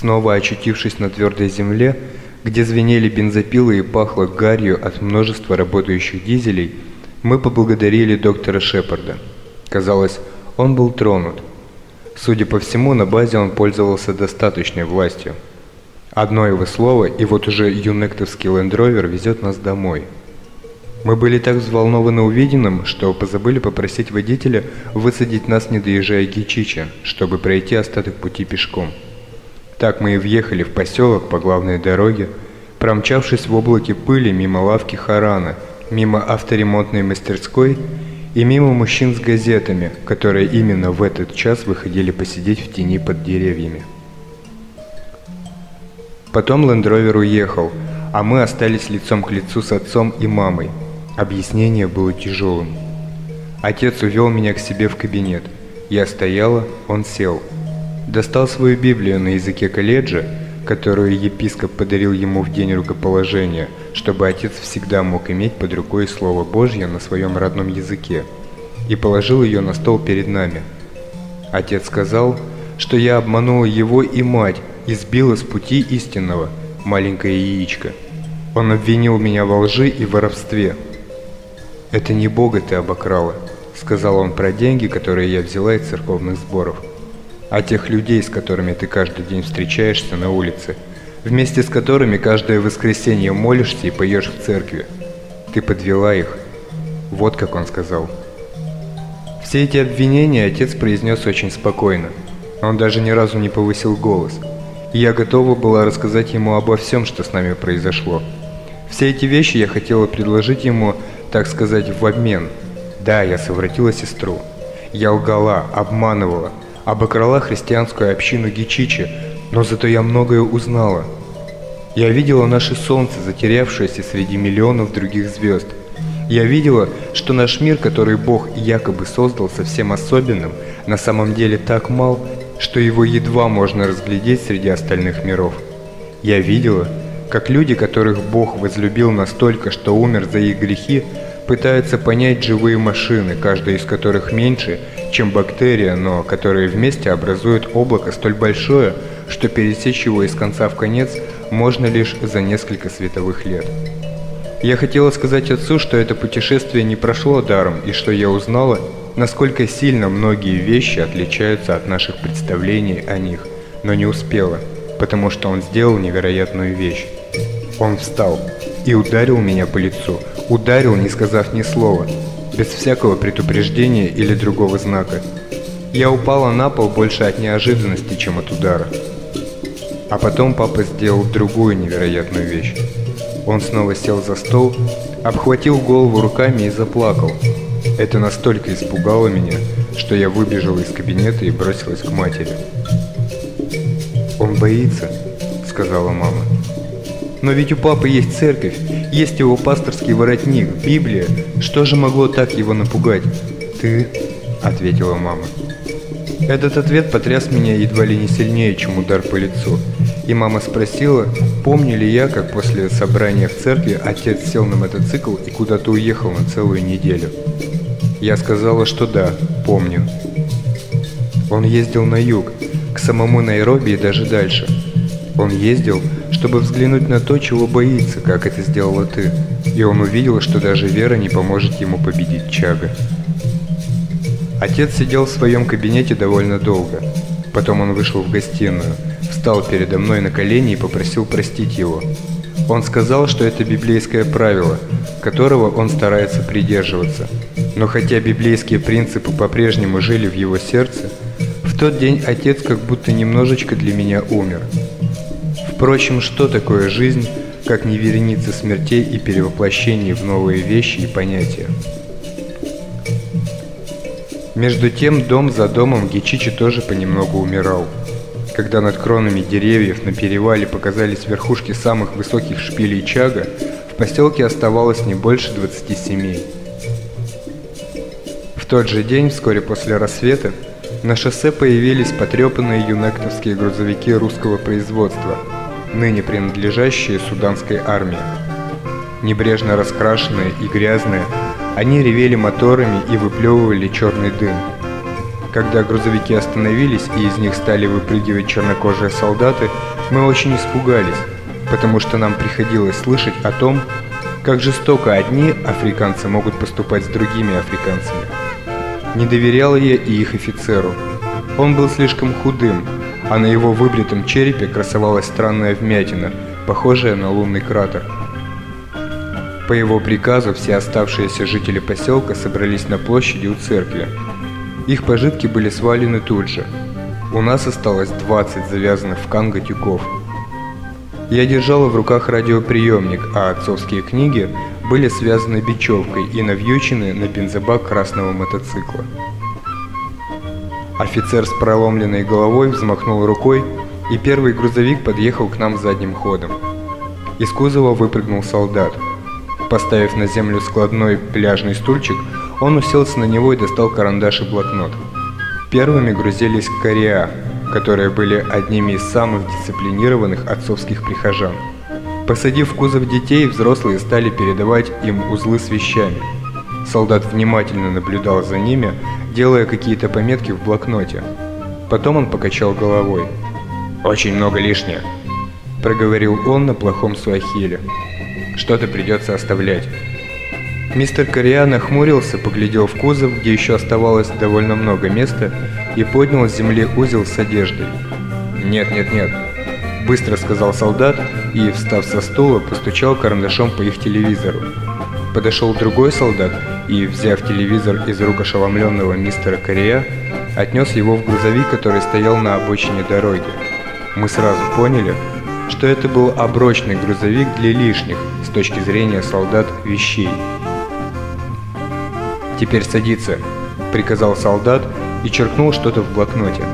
Снова очутившись на твердой земле, где звенели бензопилы и пахло гарью от множества работающих дизелей, мы поблагодарили доктора Шепарда. Казалось, он был тронут. Судя по всему, на базе он пользовался достаточной властью. Одно его слово, и вот уже юнектовский лендровер везет нас домой. Мы были так взволнованы увиденным, что позабыли попросить водителя высадить нас, не доезжая Гичича, чтобы пройти остаток пути пешком. Так мы и въехали в поселок по главной дороге, промчавшись в облаке пыли мимо лавки Харана, мимо авторемонтной мастерской и мимо мужчин с газетами, которые именно в этот час выходили посидеть в тени под деревьями. Потом Лендровер уехал, а мы остались лицом к лицу с отцом и мамой. Объяснение было тяжелым. Отец увел меня к себе в кабинет. Я стояла, он сел. Достал свою Библию на языке колледжа, которую епископ подарил ему в день рукоположения, чтобы отец всегда мог иметь под рукой Слово Божье на своем родном языке, и положил ее на стол перед нами. Отец сказал, что я обманула его и мать, и сбила с пути истинного, маленькое яичко. Он обвинил меня во лжи и воровстве. «Это не Бога ты обокрала», — сказал он про деньги, которые я взяла из церковных сборов, «а тех людей, с которыми ты каждый день встречаешься на улице, вместе с которыми каждое воскресенье молишься и поешь в церкви. Ты подвела их». Вот как он сказал. Все эти обвинения отец произнес очень спокойно. Он даже ни разу не повысил голос — я готова была рассказать ему обо всем, что с нами произошло. Все эти вещи я хотела предложить ему, так сказать, в обмен. Да, я совратила сестру. Я лгала, обманывала, обокрала христианскую общину Гичичи, но зато я многое узнала. Я видела наше солнце, затерявшееся среди миллионов других звезд. Я видела, что наш мир, который Бог якобы создал совсем особенным, на самом деле так мал что его едва можно разглядеть среди остальных миров. Я видела, как люди, которых Бог возлюбил настолько, что умер за их грехи, пытаются понять живые машины, каждая из которых меньше, чем бактерия, но которые вместе образуют облако столь большое, что пересечь его из конца в конец можно лишь за несколько световых лет. Я хотела сказать отцу, что это путешествие не прошло даром, и что я узнала, насколько сильно многие вещи отличаются от наших представлений о них, но не успела, потому что он сделал невероятную вещь. Он встал и ударил меня по лицу, ударил, не сказав ни слова, без всякого предупреждения или другого знака. Я упала на пол больше от неожиданности, чем от удара. А потом папа сделал другую невероятную вещь. Он снова сел за стол, обхватил голову руками и заплакал, это настолько испугало меня, что я выбежала из кабинета и бросилась к матери. «Он боится», — сказала мама. «Но ведь у папы есть церковь, есть его пасторский воротник, Библия. Что же могло так его напугать?» «Ты», — ответила мама. Этот ответ потряс меня едва ли не сильнее, чем удар по лицу. И мама спросила, помню ли я, как после собрания в церкви отец сел на мотоцикл и куда-то уехал на целую неделю. Я сказала, что да, помню. Он ездил на юг, к самому Найроби и даже дальше. Он ездил, чтобы взглянуть на то, чего боится, как это сделала ты. И он увидел, что даже Вера не поможет ему победить Чага. Отец сидел в своем кабинете довольно долго. Потом он вышел в гостиную, встал передо мной на колени и попросил простить его. Он сказал, что это библейское правило, которого он старается придерживаться – но хотя библейские принципы по-прежнему жили в его сердце, в тот день отец как будто немножечко для меня умер. Впрочем, что такое жизнь, как не вереница смертей и перевоплощений в новые вещи и понятия? Между тем, дом за домом Гичичи тоже понемногу умирал. Когда над кронами деревьев на перевале показались верхушки самых высоких шпилей Чага, в поселке оставалось не больше 20 семей тот же день, вскоре после рассвета, на шоссе появились потрепанные юнектовские грузовики русского производства, ныне принадлежащие суданской армии. Небрежно раскрашенные и грязные, они ревели моторами и выплевывали черный дым. Когда грузовики остановились и из них стали выпрыгивать чернокожие солдаты, мы очень испугались, потому что нам приходилось слышать о том, как жестоко одни африканцы могут поступать с другими африканцами. Не доверял я и их офицеру. Он был слишком худым, а на его выбритом черепе красовалась странная вмятина, похожая на лунный кратер. По его приказу все оставшиеся жители поселка собрались на площади у церкви. Их пожитки были свалены тут же. У нас осталось 20 завязанных в канго тюков. Я держала в руках радиоприемник, а отцовские книги были связаны бечевкой и навьючены на бензобак красного мотоцикла. Офицер с проломленной головой взмахнул рукой, и первый грузовик подъехал к нам задним ходом. Из кузова выпрыгнул солдат. Поставив на землю складной пляжный стульчик, он уселся на него и достал карандаш и блокнот. Первыми грузились кореа, которые были одними из самых дисциплинированных отцовских прихожан. Посадив в кузов детей, взрослые стали передавать им узлы с вещами. Солдат внимательно наблюдал за ними, делая какие-то пометки в блокноте. Потом он покачал головой. «Очень много лишнего», – проговорил он на плохом суахиле. «Что-то придется оставлять». Мистер Кориа нахмурился, поглядел в кузов, где еще оставалось довольно много места, и поднял с земли узел с одеждой. «Нет, нет, нет», – быстро сказал солдат и, встав со стула, постучал карандашом по их телевизору. Подошел другой солдат и, взяв телевизор из рук ошеломленного мистера Корея, отнес его в грузовик, который стоял на обочине дороги. Мы сразу поняли, что это был оброчный грузовик для лишних, с точки зрения солдат, вещей. «Теперь садиться», — приказал солдат и черкнул что-то в блокноте.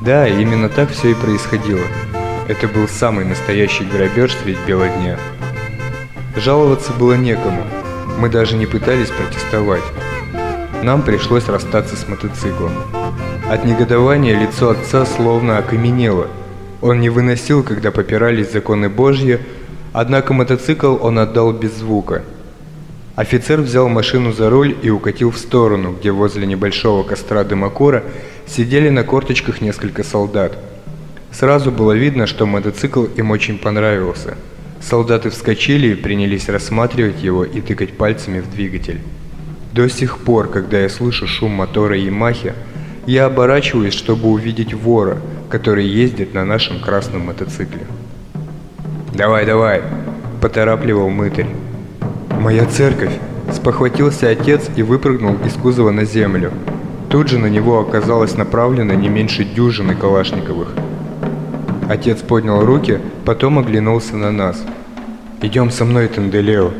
Да, именно так все и происходило. Это был самый настоящий грабеж средь бела дня. Жаловаться было некому, мы даже не пытались протестовать. Нам пришлось расстаться с мотоциклом. От негодования лицо отца словно окаменело. Он не выносил, когда попирались законы Божьи, однако мотоцикл он отдал без звука – Офицер взял машину за руль и укатил в сторону, где возле небольшого костра дымокура сидели на корточках несколько солдат. Сразу было видно, что мотоцикл им очень понравился. Солдаты вскочили и принялись рассматривать его и тыкать пальцами в двигатель. До сих пор, когда я слышу шум мотора Ямахи, я оборачиваюсь, чтобы увидеть вора, который ездит на нашем красном мотоцикле. «Давай, давай!» – поторапливал мытарь. «Моя церковь!» – спохватился отец и выпрыгнул из кузова на землю. Тут же на него оказалось направлено не меньше дюжины калашниковых. Отец поднял руки, потом оглянулся на нас. «Идем со мной, Тенделео.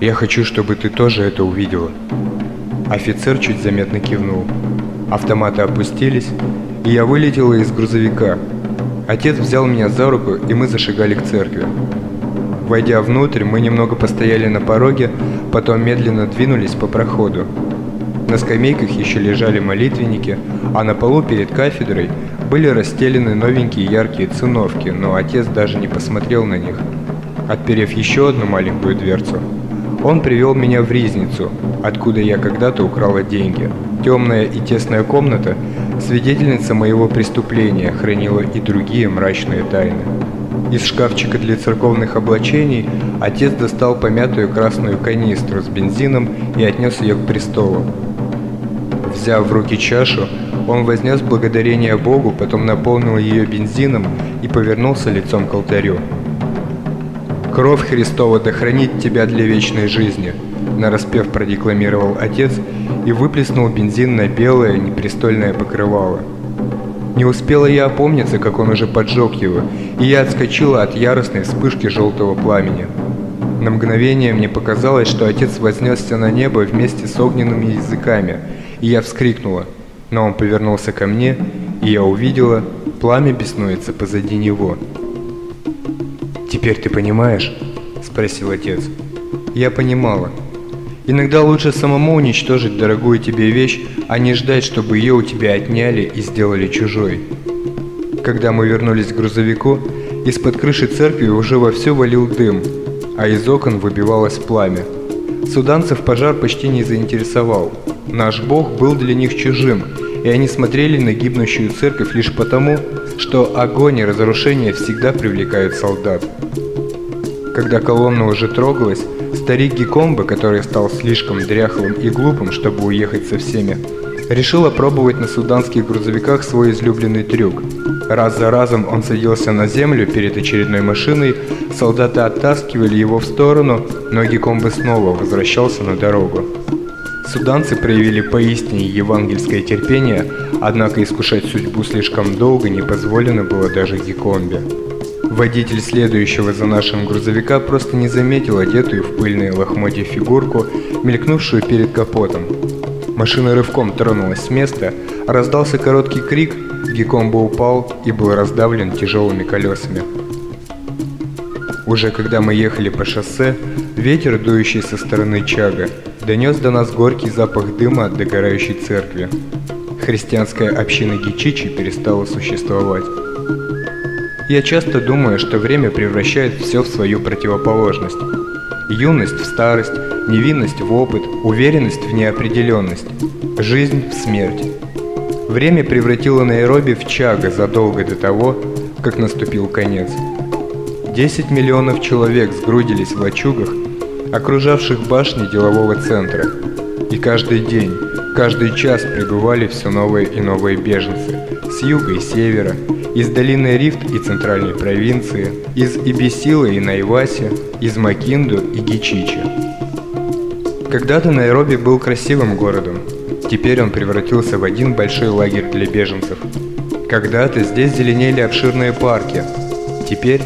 Я хочу, чтобы ты тоже это увидела». Офицер чуть заметно кивнул. Автоматы опустились, и я вылетела из грузовика. Отец взял меня за руку, и мы зашагали к церкви. Войдя внутрь, мы немного постояли на пороге, потом медленно двинулись по проходу. На скамейках еще лежали молитвенники, а на полу перед кафедрой были расстелены новенькие яркие циновки, но отец даже не посмотрел на них. Отперев еще одну маленькую дверцу, он привел меня в ризницу, откуда я когда-то украла деньги. Темная и тесная комната, свидетельница моего преступления, хранила и другие мрачные тайны. Из шкафчика для церковных облачений отец достал помятую красную канистру с бензином и отнес ее к престолу. Взяв в руки чашу, он вознес благодарение Богу, потом наполнил ее бензином и повернулся лицом к алтарю. «Кровь Христова да тебя для вечной жизни», – нараспев продекламировал отец и выплеснул бензин на белое непристольное покрывало – не успела я опомниться, как он уже поджег его, и я отскочила от яростной вспышки желтого пламени. На мгновение мне показалось, что отец вознесся на небо вместе с огненными языками, и я вскрикнула. Но он повернулся ко мне, и я увидела, пламя беснуется позади него. «Теперь ты понимаешь?» – спросил отец. Я понимала. Иногда лучше самому уничтожить дорогую тебе вещь, а не ждать, чтобы ее у тебя отняли и сделали чужой. Когда мы вернулись к грузовику, из-под крыши церкви уже вовсю валил дым, а из окон выбивалось пламя. Суданцев пожар почти не заинтересовал. Наш бог был для них чужим, и они смотрели на гибнущую церковь лишь потому, что огонь и разрушение всегда привлекают солдат. Когда колонна уже трогалась, старик Гекомбе, который стал слишком дряхлым и глупым, чтобы уехать со всеми, решил опробовать на суданских грузовиках свой излюбленный трюк. Раз за разом он садился на землю перед очередной машиной, солдаты оттаскивали его в сторону, но Гекомбе снова возвращался на дорогу. Суданцы проявили поистине евангельское терпение, однако искушать судьбу слишком долго не позволено было даже Гекомбе. Водитель следующего за нашим грузовика просто не заметил одетую в пыльные лохмотья фигурку, мелькнувшую перед капотом. Машина рывком тронулась с места, раздался короткий крик, Гекомбо упал и был раздавлен тяжелыми колесами. Уже когда мы ехали по шоссе, ветер, дующий со стороны Чага, донес до нас горький запах дыма от догорающей церкви. Христианская община Гичичи перестала существовать. Я часто думаю, что время превращает все в свою противоположность. Юность в старость, невинность в опыт, уверенность в неопределенность, жизнь в смерть. Время превратило Найроби в Чага задолго до того, как наступил конец. 10 миллионов человек сгрудились в лачугах, окружавших башни делового центра. И каждый день, каждый час прибывали все новые и новые беженцы с юга и севера, из долины Рифт и центральной провинции, из Ибисила и Найваси, из Макинду и Гичичи. Когда-то Найроби был красивым городом, теперь он превратился в один большой лагерь для беженцев. Когда-то здесь зеленели обширные парки, теперь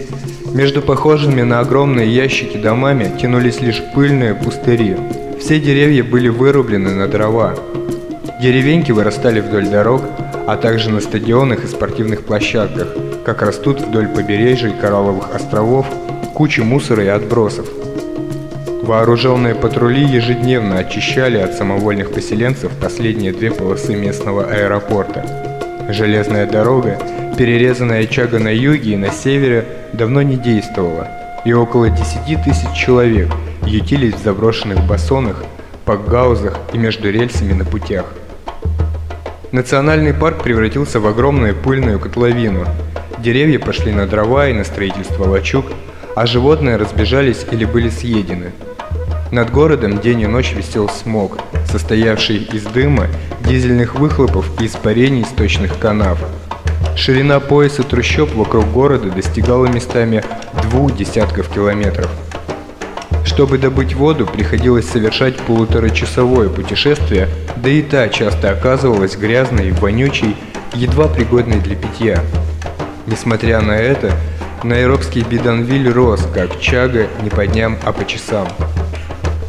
между похожими на огромные ящики домами тянулись лишь пыльные пустыри. Все деревья были вырублены на дрова. Деревеньки вырастали вдоль дорог, а также на стадионах и спортивных площадках, как растут вдоль побережья коралловых островов кучи мусора и отбросов. Вооруженные патрули ежедневно очищали от самовольных поселенцев последние две полосы местного аэропорта. Железная дорога, перерезанная Чага на юге и на севере, давно не действовала, и около 10 тысяч человек ютились в заброшенных бассонах, пакгаузах и между рельсами на путях. Национальный парк превратился в огромную пыльную котловину. Деревья пошли на дрова и на строительство лачуг, а животные разбежались или были съедены. Над городом день и ночь висел смог, состоявший из дыма, дизельных выхлопов и испарений сточных канав. Ширина пояса трущоб вокруг города достигала местами двух десятков километров. Чтобы добыть воду, приходилось совершать полуторачасовое путешествие, да и та часто оказывалась грязной, вонючей, едва пригодной для питья. Несмотря на это, Найробский биданвиль рос, как чага, не по дням, а по часам.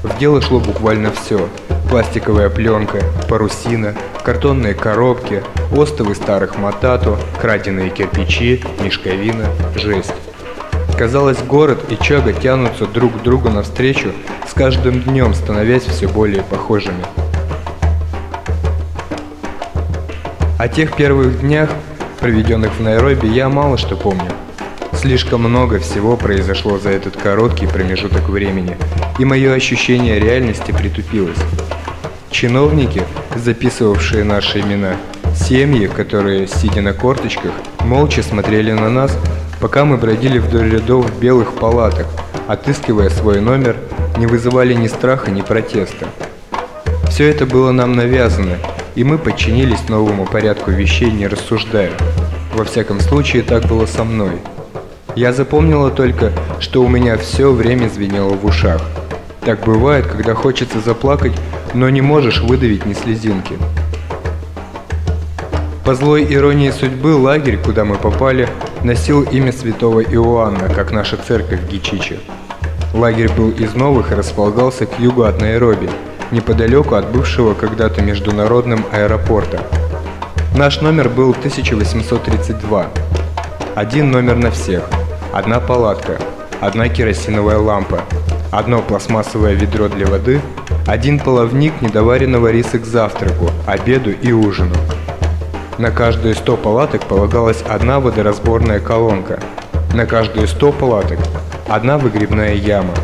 В дело шло буквально все. Пластиковая пленка, парусина, картонные коробки, остовы старых матату, краденые кирпичи, мешковина, жесть. Казалось, город и Чага тянутся друг к другу навстречу, с каждым днем становясь все более похожими. О тех первых днях, проведенных в Найроби, я мало что помню. Слишком много всего произошло за этот короткий промежуток времени, и мое ощущение реальности притупилось. Чиновники, записывавшие наши имена, семьи, которые, сидя на корточках, молча смотрели на нас, пока мы бродили вдоль рядов белых палаток, отыскивая свой номер, не вызывали ни страха, ни протеста. Все это было нам навязано, и мы подчинились новому порядку вещей, не рассуждая. Во всяком случае, так было со мной. Я запомнила только, что у меня все время звенело в ушах. Так бывает, когда хочется заплакать, но не можешь выдавить ни слезинки. По злой иронии судьбы лагерь, куда мы попали, носил имя святого Иоанна, как наша церковь в Гичиче. Лагерь был из новых и располагался к югу от Найроби, неподалеку от бывшего когда-то международным аэропорта. Наш номер был 1832. Один номер на всех – одна палатка, одна керосиновая лампа, одно пластмассовое ведро для воды, один половник недоваренного риса к завтраку, обеду и ужину. На каждую 100 палаток полагалась одна водоразборная колонка, на каждую 100 палаток одна выгребная яма.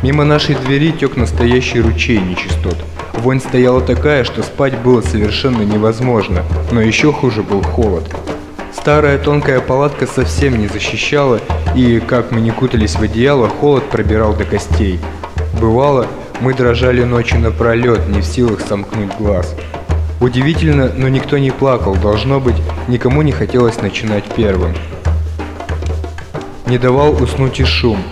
Мимо нашей двери тек настоящий ручей нечистот, Вонь стояла такая, что спать было совершенно невозможно, но еще хуже был холод. Старая тонкая палатка совсем не защищала, и, как мы не кутались в одеяло, холод пробирал до костей. Бывало, мы дрожали ночью напролет, не в силах сомкнуть глаз. Удивительно, но никто не плакал, должно быть, никому не хотелось начинать первым. Не давал уснуть и шум.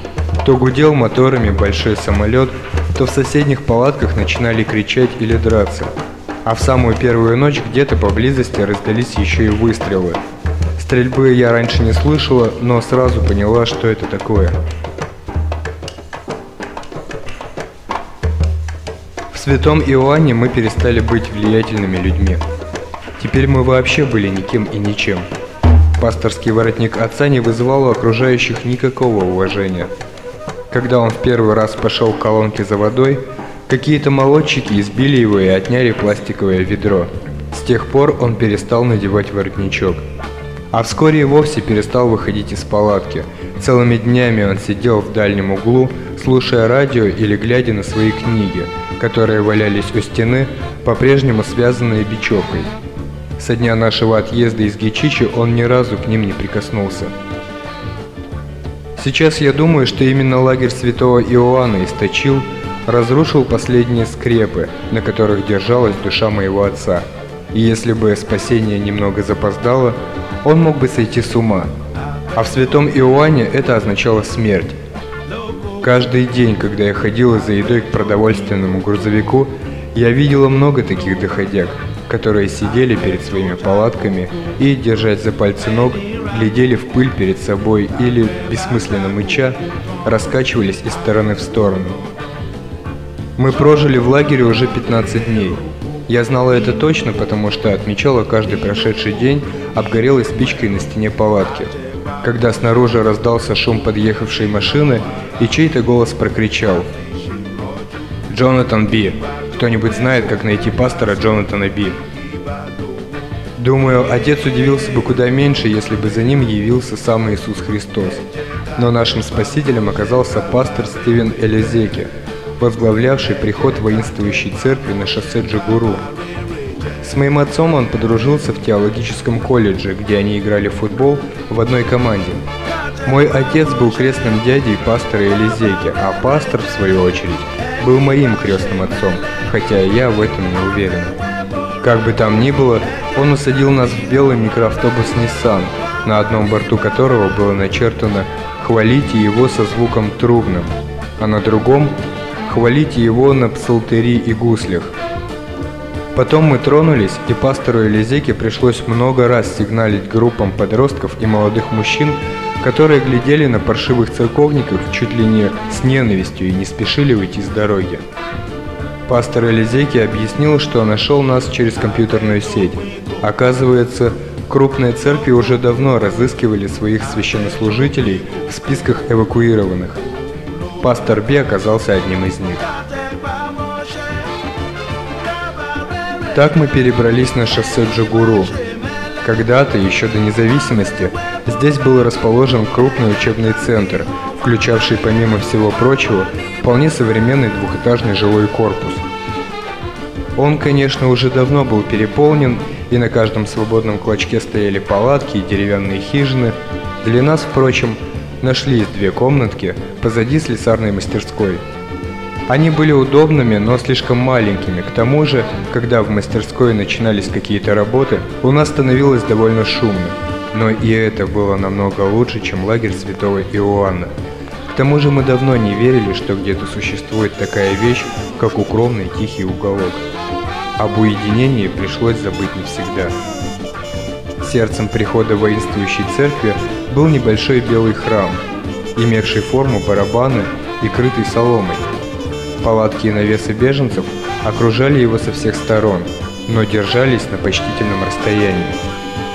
То гудел моторами большой самолет, то в соседних палатках начинали кричать или драться. А в самую первую ночь где-то поблизости раздались еще и выстрелы. Стрельбы я раньше не слышала, но сразу поняла, что это такое. Святом Иоанне мы перестали быть влиятельными людьми. Теперь мы вообще были никем и ничем. Пасторский воротник отца не вызывал у окружающих никакого уважения. Когда он в первый раз пошел к колонке за водой, какие-то молодчики избили его и отняли пластиковое ведро. С тех пор он перестал надевать воротничок. А вскоре и вовсе перестал выходить из палатки. Целыми днями он сидел в дальнем углу, слушая радио или глядя на свои книги, которые валялись у стены, по-прежнему связанные бечевкой. Со дня нашего отъезда из Гичичи он ни разу к ним не прикоснулся. Сейчас я думаю, что именно лагерь святого Иоанна источил, разрушил последние скрепы, на которых держалась душа моего отца. И если бы спасение немного запоздало, он мог бы сойти с ума. А в святом Иоанне это означало смерть. Каждый день, когда я ходила за едой к продовольственному грузовику, я видела много таких доходяг, которые сидели перед своими палатками и, держась за пальцы ног, глядели в пыль перед собой или, бессмысленно мыча, раскачивались из стороны в сторону. Мы прожили в лагере уже 15 дней. Я знала это точно, потому что отмечала каждый прошедший день обгорелой спичкой на стене палатки. Когда снаружи раздался шум подъехавшей машины, и чей-то голос прокричал «Джонатан Би! Кто-нибудь знает, как найти пастора Джонатана Би?» Думаю, отец удивился бы куда меньше, если бы за ним явился сам Иисус Христос. Но нашим спасителем оказался пастор Стивен Элизеки, возглавлявший приход воинствующей церкви на шоссе Джигуру. С моим отцом он подружился в теологическом колледже, где они играли в футбол в одной команде. Мой отец был крестным дядей пастора Элизеки, а пастор, в свою очередь, был моим крестным отцом, хотя я в этом не уверен. Как бы там ни было, он усадил нас в белый микроавтобус Nissan, на одном борту которого было начертано «Хвалите его со звуком трубным», а на другом «Хвалите его на псалтыри и гуслях». Потом мы тронулись, и пастору Элизеке пришлось много раз сигналить группам подростков и молодых мужчин, которые глядели на паршивых церковников чуть ли не с ненавистью и не спешили уйти с дороги. Пастор Элизеки объяснил, что нашел нас через компьютерную сеть. Оказывается, крупные церкви уже давно разыскивали своих священнослужителей в списках эвакуированных. Пастор Би оказался одним из них. Так мы перебрались на шоссе Джагуру. Когда-то, еще до независимости, здесь был расположен крупный учебный центр, включавший помимо всего прочего вполне современный двухэтажный жилой корпус. Он, конечно, уже давно был переполнен, и на каждом свободном клочке стояли палатки и деревянные хижины. Для нас, впрочем, нашлись две комнатки позади слесарной мастерской. Они были удобными, но слишком маленькими. К тому же, когда в мастерской начинались какие-то работы, у нас становилось довольно шумно. Но и это было намного лучше, чем лагерь святого Иоанна. К тому же мы давно не верили, что где-то существует такая вещь, как укромный тихий уголок. Об уединении пришлось забыть навсегда. Сердцем прихода воинствующей церкви был небольшой белый храм, имевший форму барабана и крытый соломой. Палатки и навесы беженцев окружали его со всех сторон, но держались на почтительном расстоянии.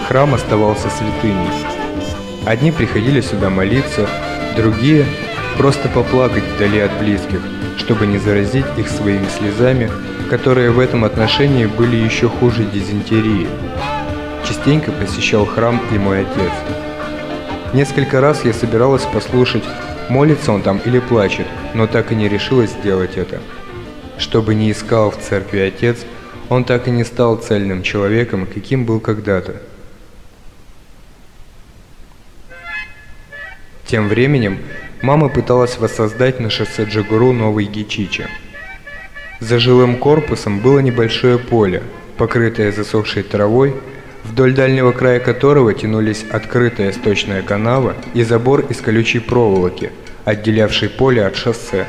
Храм оставался святыней. Одни приходили сюда молиться, другие – просто поплакать вдали от близких, чтобы не заразить их своими слезами которые в этом отношении были еще хуже дизентерии. Частенько посещал храм и мой отец. Несколько раз я собиралась послушать, молится он там или плачет, но так и не решилась сделать это. что бы ни искал в церкви отец, он так и не стал цельным человеком, каким был когда-то. Тем временем мама пыталась воссоздать на шоссе Джагуру новый Гичичи. За жилым корпусом было небольшое поле, покрытое засохшей травой, вдоль дальнего края которого тянулись открытая сточная канава и забор из колючей проволоки, отделявший поле от шоссе.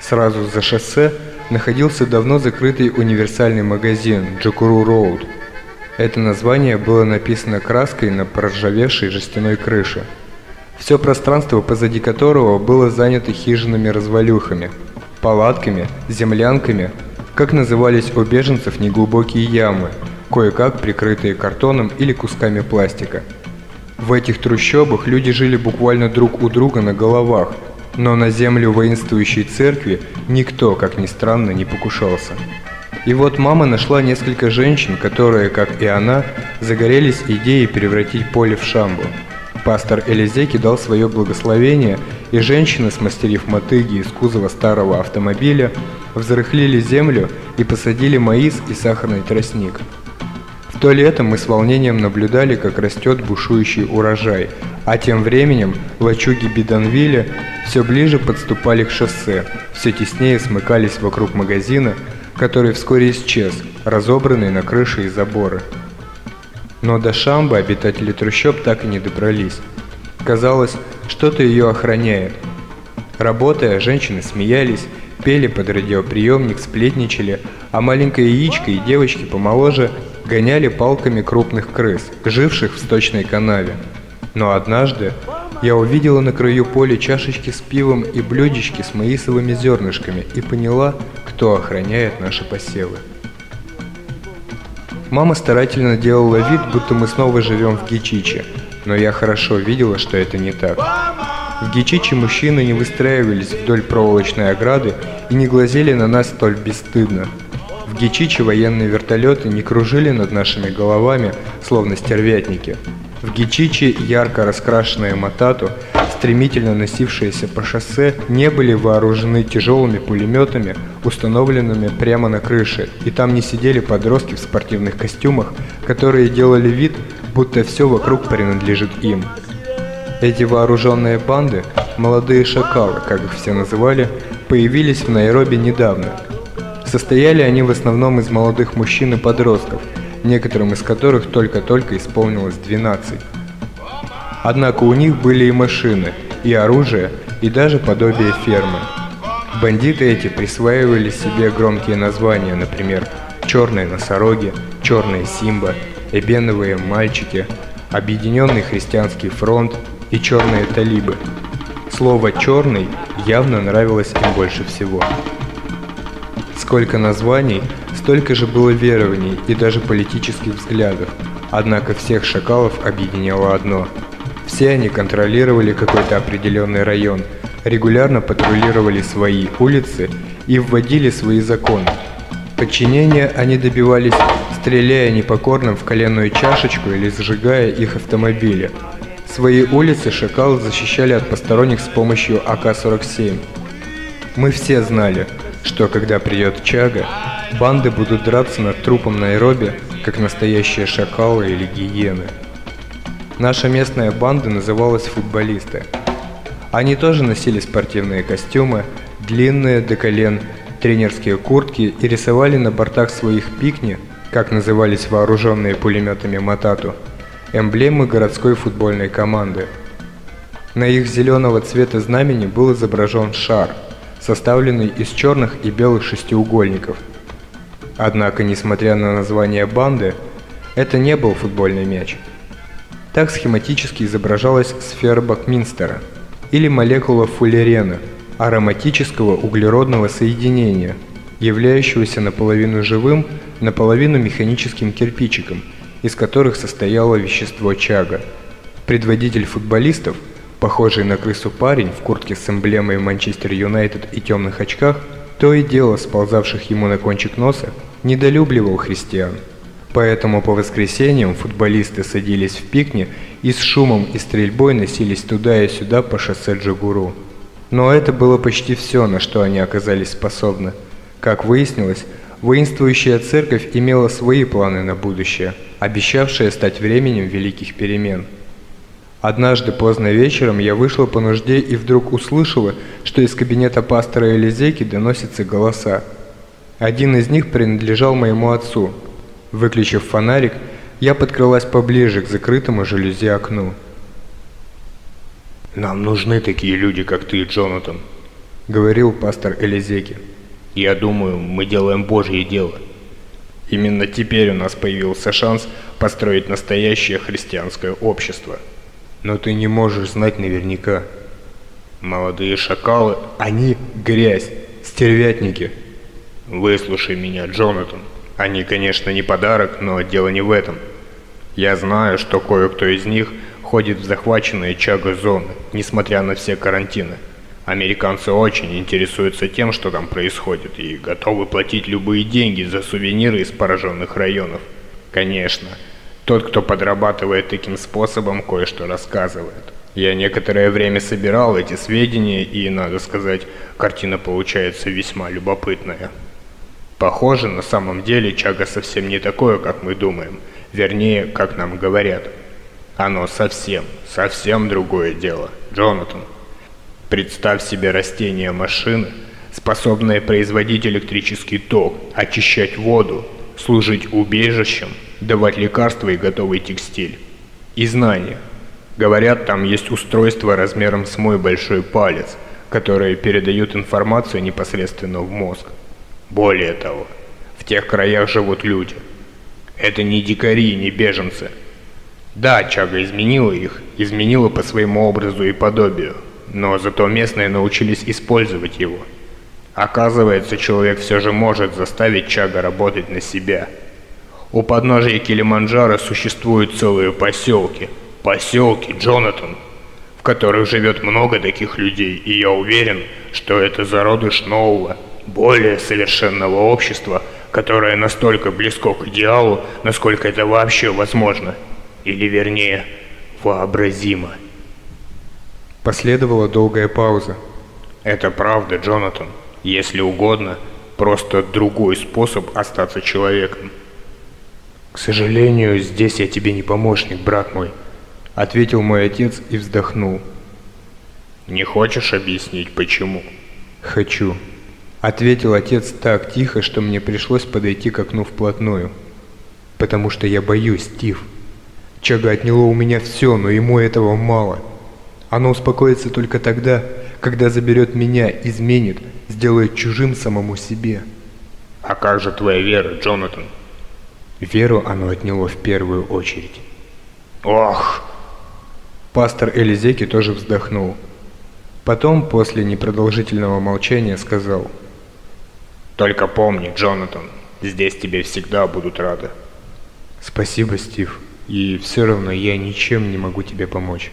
Сразу за шоссе находился давно закрытый универсальный магазин Джакуру Роуд. Это название было написано краской на проржавевшей жестяной крыше – все пространство позади которого было занято хижинами-развалюхами, палатками, землянками, как назывались у беженцев неглубокие ямы, кое-как прикрытые картоном или кусками пластика. В этих трущобах люди жили буквально друг у друга на головах, но на землю воинствующей церкви никто, как ни странно, не покушался. И вот мама нашла несколько женщин, которые, как и она, загорелись идеей превратить поле в шамбу – Пастор Элизеки дал свое благословение, и женщины, смастерив мотыги из кузова старого автомобиля, взрыхлили землю и посадили маис и сахарный тростник. То лето мы с волнением наблюдали, как растет бушующий урожай, а тем временем лачуги Биданвилля все ближе подступали к шоссе, все теснее смыкались вокруг магазина, который вскоре исчез, разобранный на крыше и заборы. Но до Шамбы обитатели трущоб так и не добрались. Казалось, что-то ее охраняет. Работая, женщины смеялись, пели под радиоприемник, сплетничали, а маленькая яичко и девочки помоложе гоняли палками крупных крыс, живших в сточной канаве. Но однажды я увидела на краю поля чашечки с пивом и блюдечки с маисовыми зернышками и поняла, кто охраняет наши посевы. Мама старательно делала вид, будто мы снова живем в Гичиче, но я хорошо видела, что это не так. В Гичиче мужчины не выстраивались вдоль проволочной ограды и не глазели на нас столь бесстыдно. В Гичиче военные вертолеты не кружили над нашими головами, словно стервятники. В Гичиче ярко раскрашенные матату стремительно носившиеся по шоссе, не были вооружены тяжелыми пулеметами, установленными прямо на крыше, и там не сидели подростки в спортивных костюмах, которые делали вид, будто все вокруг принадлежит им. Эти вооруженные банды, молодые шакалы, как их все называли, появились в Найроби недавно. Состояли они в основном из молодых мужчин и подростков, некоторым из которых только-только исполнилось 12. Однако у них были и машины, и оружие, и даже подобие фермы. Бандиты эти присваивали себе громкие названия, например, «Черные носороги», «Черные Симба», «Эбеновые мальчики», «Объединенный христианский фронт» и «Черные талибы». Слово «черный» явно нравилось им больше всего. Сколько названий, столько же было верований и даже политических взглядов, однако всех шакалов объединяло одно – все они контролировали какой-то определенный район, регулярно патрулировали свои улицы и вводили свои законы. Подчинения они добивались, стреляя непокорным в коленную чашечку или сжигая их автомобили. Свои улицы шакалы защищали от посторонних с помощью АК-47. Мы все знали, что когда придет Чага, банды будут драться над трупом Найроби, как настоящие шакалы или гиены. Наша местная банда называлась «Футболисты». Они тоже носили спортивные костюмы, длинные до колен, тренерские куртки и рисовали на бортах своих пикни, как назывались вооруженные пулеметами Матату, эмблемы городской футбольной команды. На их зеленого цвета знамени был изображен шар, составленный из черных и белых шестиугольников. Однако, несмотря на название банды, это не был футбольный мяч – так схематически изображалась сфера Бакминстера или молекула фуллерена, ароматического углеродного соединения, являющегося наполовину живым, наполовину механическим кирпичиком, из которых состояло вещество чага. Предводитель футболистов, похожий на крысу парень в куртке с эмблемой Манчестер Юнайтед и темных очках, то и дело сползавших ему на кончик носа, недолюбливал христиан. Поэтому по воскресеньям футболисты садились в пикни и с шумом и стрельбой носились туда и сюда по шоссе Джагуру. Но это было почти все, на что они оказались способны. Как выяснилось, воинствующая церковь имела свои планы на будущее, обещавшие стать временем великих перемен. Однажды поздно вечером я вышла по нужде и вдруг услышала, что из кабинета пастора Элизейки доносятся голоса. Один из них принадлежал моему отцу. Выключив фонарик, я подкралась поближе к закрытому жалюзи окну. «Нам нужны такие люди, как ты, Джонатан», — говорил пастор Элизеки. «Я думаю, мы делаем Божье дело. Именно теперь у нас появился шанс построить настоящее христианское общество». Но ты не можешь знать наверняка. Молодые шакалы, они грязь, стервятники. Выслушай меня, Джонатан. Они, конечно, не подарок, но дело не в этом. Я знаю, что кое-кто из них ходит в захваченные Чаго зоны, несмотря на все карантины. Американцы очень интересуются тем, что там происходит, и готовы платить любые деньги за сувениры из пораженных районов. Конечно, тот, кто подрабатывает таким способом, кое-что рассказывает. Я некоторое время собирал эти сведения, и, надо сказать, картина получается весьма любопытная. Похоже, на самом деле Чага совсем не такое, как мы думаем. Вернее, как нам говорят. Оно совсем, совсем другое дело. Джонатан, представь себе растение машины, способное производить электрический ток, очищать воду, служить убежищем – давать лекарства и готовый текстиль. И знания. Говорят, там есть устройство размером с мой большой палец, которые передают информацию непосредственно в мозг. Более того, в тех краях живут люди. Это не дикари, не беженцы. Да, Чага изменила их, изменила по своему образу и подобию, но зато местные научились использовать его. Оказывается, человек все же может заставить Чага работать на себя – у подножия Килиманджаро существуют целые поселки. Поселки, Джонатан, в которых живет много таких людей, и я уверен, что это зародыш нового, более совершенного общества, которое настолько близко к идеалу, насколько это вообще возможно. Или вернее, вообразимо. Последовала долгая пауза. Это правда, Джонатан. Если угодно, просто другой способ остаться человеком. «К сожалению, здесь я тебе не помощник, брат мой», — ответил мой отец и вздохнул. «Не хочешь объяснить, почему?» «Хочу», — ответил отец так тихо, что мне пришлось подойти к окну вплотную. «Потому что я боюсь, Стив. Чага отняло у меня все, но ему этого мало. Оно успокоится только тогда, когда заберет меня, изменит, сделает чужим самому себе». «А как же твоя вера, Джонатан?» Веру оно отняло в первую очередь. Ох! Пастор Элизеки тоже вздохнул. Потом, после непродолжительного молчания, сказал. «Только помни, Джонатан, здесь тебе всегда будут рады». «Спасибо, Стив, и все равно я ничем не могу тебе помочь».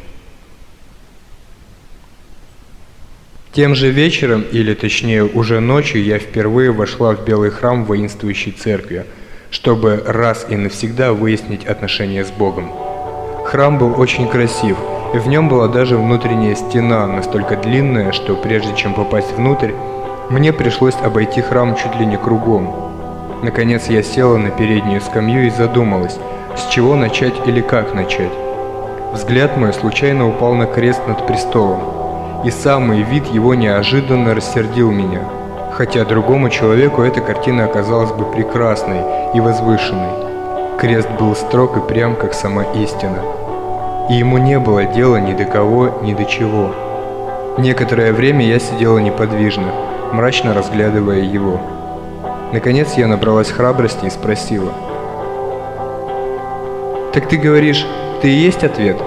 Тем же вечером, или точнее уже ночью, я впервые вошла в Белый храм воинствующей церкви – чтобы раз и навсегда выяснить отношения с Богом. Храм был очень красив, и в нем была даже внутренняя стена, настолько длинная, что прежде чем попасть внутрь, мне пришлось обойти храм чуть ли не кругом. Наконец я села на переднюю скамью и задумалась, с чего начать или как начать. Взгляд мой случайно упал на крест над престолом, и самый вид его неожиданно рассердил меня – хотя другому человеку эта картина оказалась бы прекрасной и возвышенной. Крест был строг и прям, как сама истина. И ему не было дела ни до кого, ни до чего. Некоторое время я сидела неподвижно, мрачно разглядывая его. Наконец я набралась храбрости и спросила. «Так ты говоришь, ты и есть ответ?»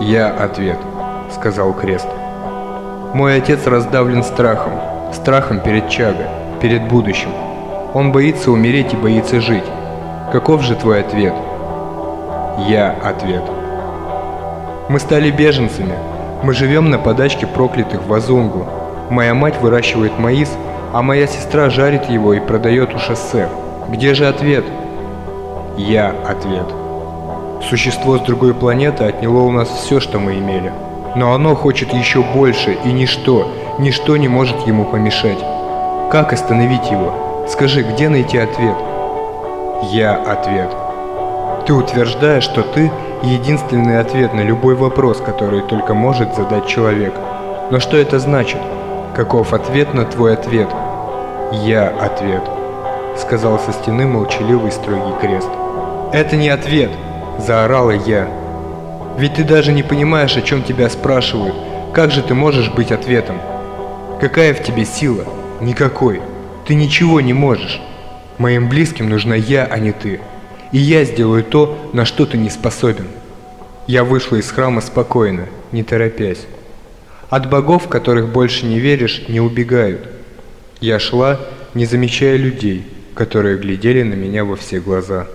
«Я ответ», — сказал Крест. «Мой отец раздавлен страхом, страхом перед Чага, перед будущим. Он боится умереть и боится жить. Каков же твой ответ? Я ответ. Мы стали беженцами. Мы живем на подачке проклятых в Азунгу. Моя мать выращивает маис, а моя сестра жарит его и продает у шоссе. Где же ответ? Я ответ. Существо с другой планеты отняло у нас все, что мы имели. Но оно хочет еще больше, и ничто, ничто не может ему помешать. Как остановить его? Скажи, где найти ответ? Я ответ. Ты утверждаешь, что ты единственный ответ на любой вопрос, который только может задать человек. Но что это значит? Каков ответ на твой ответ? Я ответ, сказал со стены молчаливый строгий крест. Это не ответ, заорала я. Ведь ты даже не понимаешь, о чем тебя спрашивают. Как же ты можешь быть ответом? Какая в тебе сила? Никакой. Ты ничего не можешь. Моим близким нужна я, а не ты. И я сделаю то, на что ты не способен. Я вышла из храма спокойно, не торопясь. От богов, которых больше не веришь, не убегают. Я шла, не замечая людей, которые глядели на меня во все глаза.